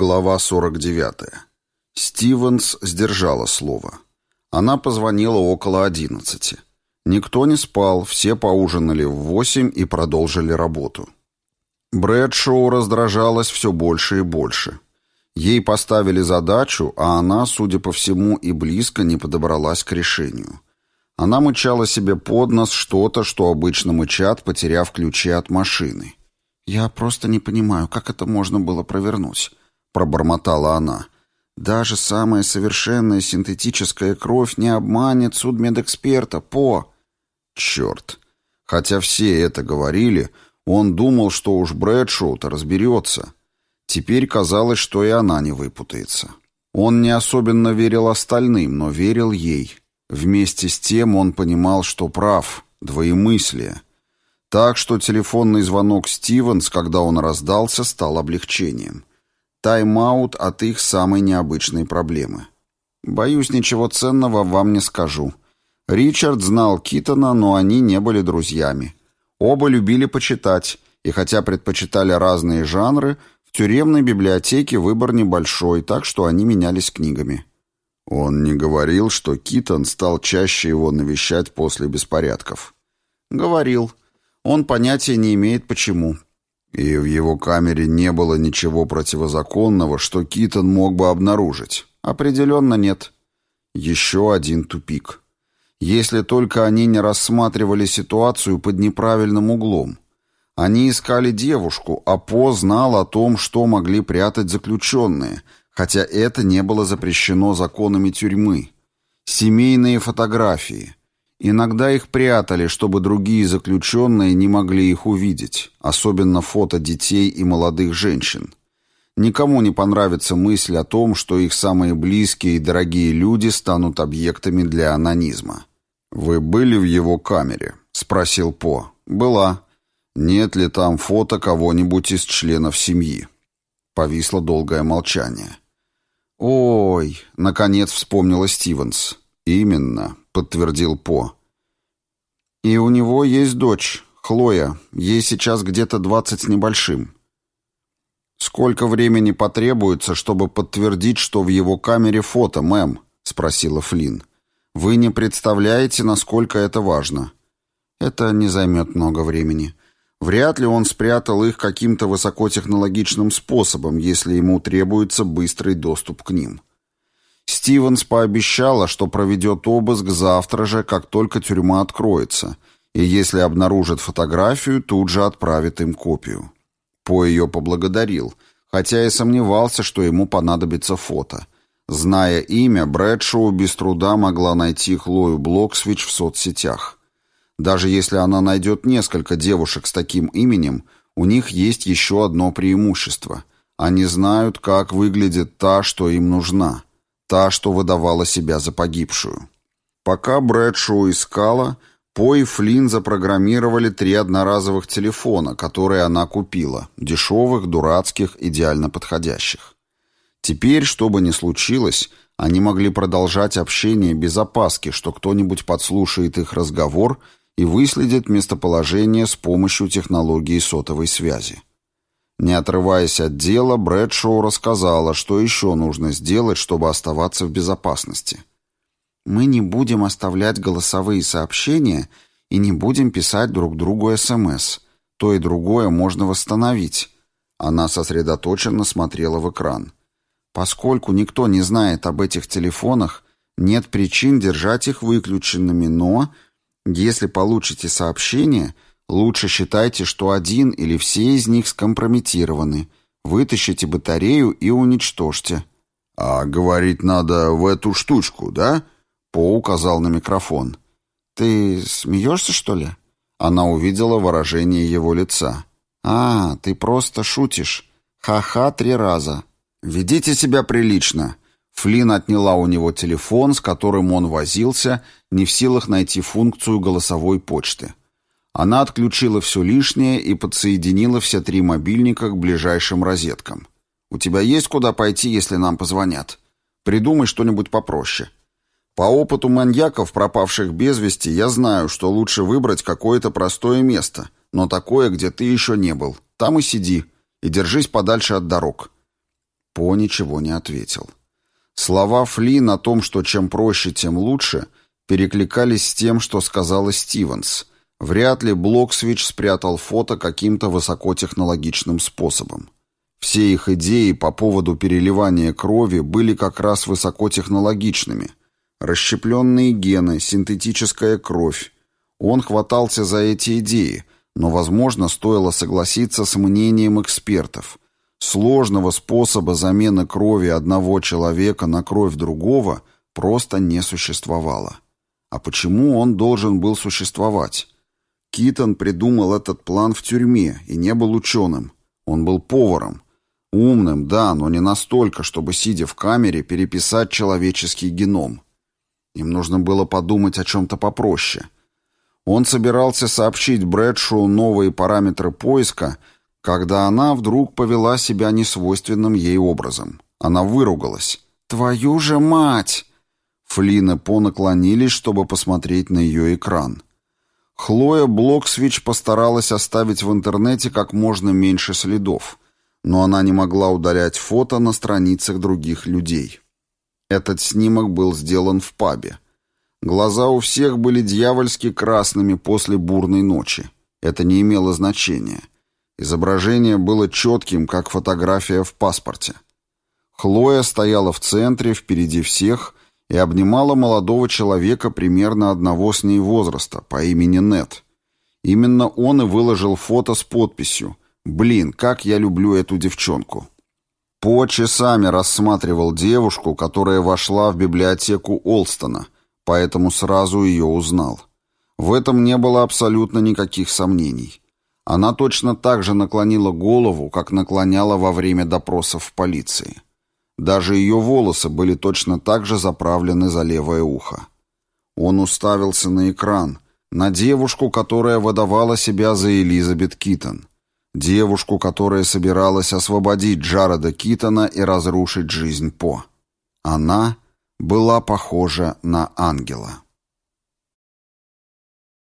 Глава 49. Стивенс сдержала слово. Она позвонила около одиннадцати. Никто не спал, все поужинали в восемь и продолжили работу. Брэдшоу раздражалась все больше и больше. Ей поставили задачу, а она, судя по всему, и близко не подобралась к решению. Она мычала себе под нос что-то, что обычно мычат, потеряв ключи от машины. «Я просто не понимаю, как это можно было провернуть?» — пробормотала она. «Даже самая совершенная синтетическая кровь не обманет судмедэксперта, По!» «Черт! Хотя все это говорили, он думал, что уж Брэдшоу-то разберется. Теперь казалось, что и она не выпутается. Он не особенно верил остальным, но верил ей. Вместе с тем он понимал, что прав, двоемыслие». Так что телефонный звонок Стивенс, когда он раздался, стал облегчением. Тайм-аут от их самой необычной проблемы. Боюсь, ничего ценного вам не скажу. Ричард знал Китона, но они не были друзьями. Оба любили почитать, и хотя предпочитали разные жанры, в тюремной библиотеке выбор небольшой, так что они менялись книгами. Он не говорил, что Китон стал чаще его навещать после беспорядков. Говорил. Он понятия не имеет почему. И в его камере не было ничего противозаконного, что Китон мог бы обнаружить. Определенно нет. Еще один тупик. Если только они не рассматривали ситуацию под неправильным углом. Они искали девушку, а По знал о том, что могли прятать заключенные, хотя это не было запрещено законами тюрьмы. Семейные фотографии – Иногда их прятали, чтобы другие заключенные не могли их увидеть, особенно фото детей и молодых женщин. Никому не понравится мысль о том, что их самые близкие и дорогие люди станут объектами для анонизма. «Вы были в его камере?» — спросил По. «Была. Нет ли там фото кого-нибудь из членов семьи?» Повисло долгое молчание. «Ой!» — наконец вспомнила Стивенс. «Именно», — подтвердил По. «И у него есть дочь, Хлоя. Ей сейчас где-то двадцать с небольшим». «Сколько времени потребуется, чтобы подтвердить, что в его камере фото, мэм?» — спросила Флинн. «Вы не представляете, насколько это важно». «Это не займет много времени. Вряд ли он спрятал их каким-то высокотехнологичным способом, если ему требуется быстрый доступ к ним». Стивенс пообещала, что проведет обыск завтра же, как только тюрьма откроется, и если обнаружит фотографию, тут же отправит им копию. По ее поблагодарил, хотя и сомневался, что ему понадобится фото. Зная имя, Брэдшоу без труда могла найти Хлою Блоксвич в соцсетях. Даже если она найдет несколько девушек с таким именем, у них есть еще одно преимущество. Они знают, как выглядит та, что им нужна – та, что выдавала себя за погибшую. Пока Брэдшоу искала, По и Флинн запрограммировали три одноразовых телефона, которые она купила, дешевых, дурацких, идеально подходящих. Теперь, что бы ни случилось, они могли продолжать общение без опаски, что кто-нибудь подслушает их разговор и выследит местоположение с помощью технологии сотовой связи. Не отрываясь от дела, Брэдшоу рассказала, что еще нужно сделать, чтобы оставаться в безопасности. «Мы не будем оставлять голосовые сообщения и не будем писать друг другу СМС. То и другое можно восстановить». Она сосредоточенно смотрела в экран. «Поскольку никто не знает об этих телефонах, нет причин держать их выключенными, но, если получите сообщение, — Лучше считайте, что один или все из них скомпрометированы. Вытащите батарею и уничтожьте. А говорить надо в эту штучку, да? По указал на микрофон. Ты смеешься, что ли? Она увидела выражение его лица. А, ты просто шутишь. Ха-ха три раза. Ведите себя прилично. Флин отняла у него телефон, с которым он возился, не в силах найти функцию голосовой почты. Она отключила все лишнее и подсоединила все три мобильника к ближайшим розеткам. «У тебя есть куда пойти, если нам позвонят? Придумай что-нибудь попроще». По опыту маньяков, пропавших без вести, я знаю, что лучше выбрать какое-то простое место, но такое, где ты еще не был. Там и сиди, и держись подальше от дорог. По ничего не ответил. Слова Флин о том, что чем проще, тем лучше, перекликались с тем, что сказала Стивенс. Вряд ли Блоксвич спрятал фото каким-то высокотехнологичным способом. Все их идеи по поводу переливания крови были как раз высокотехнологичными. Расщепленные гены, синтетическая кровь. Он хватался за эти идеи, но, возможно, стоило согласиться с мнением экспертов. Сложного способа замены крови одного человека на кровь другого просто не существовало. А почему он должен был существовать? Китон придумал этот план в тюрьме и не был ученым. Он был поваром. Умным, да, но не настолько, чтобы, сидя в камере, переписать человеческий геном. Им нужно было подумать о чем-то попроще. Он собирался сообщить Брэдшоу новые параметры поиска, когда она вдруг повела себя несвойственным ей образом. Она выругалась. «Твою же мать!» Флин и По наклонились, чтобы посмотреть на ее экран. Хлоя Блоксвич постаралась оставить в интернете как можно меньше следов, но она не могла удалять фото на страницах других людей. Этот снимок был сделан в пабе. Глаза у всех были дьявольски красными после бурной ночи. Это не имело значения. Изображение было четким, как фотография в паспорте. Хлоя стояла в центре, впереди всех, и обнимала молодого человека примерно одного с ней возраста, по имени Нет. Именно он и выложил фото с подписью «Блин, как я люблю эту девчонку». По часами рассматривал девушку, которая вошла в библиотеку Олстона, поэтому сразу ее узнал. В этом не было абсолютно никаких сомнений. Она точно так же наклонила голову, как наклоняла во время допросов в полиции. Даже ее волосы были точно так же заправлены за левое ухо. Он уставился на экран, на девушку, которая выдавала себя за Элизабет Китон. Девушку, которая собиралась освободить Джареда Китона и разрушить жизнь По. Она была похожа на ангела.